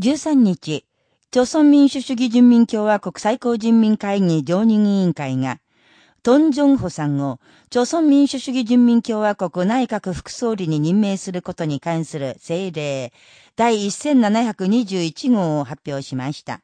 13日、朝鮮民主主義人民共和国最高人民会議常任委員会が、トン・ジョンホさんを、朝鮮民主主義人民共和国内閣副総理に任命することに関する政令、第1721号を発表しました。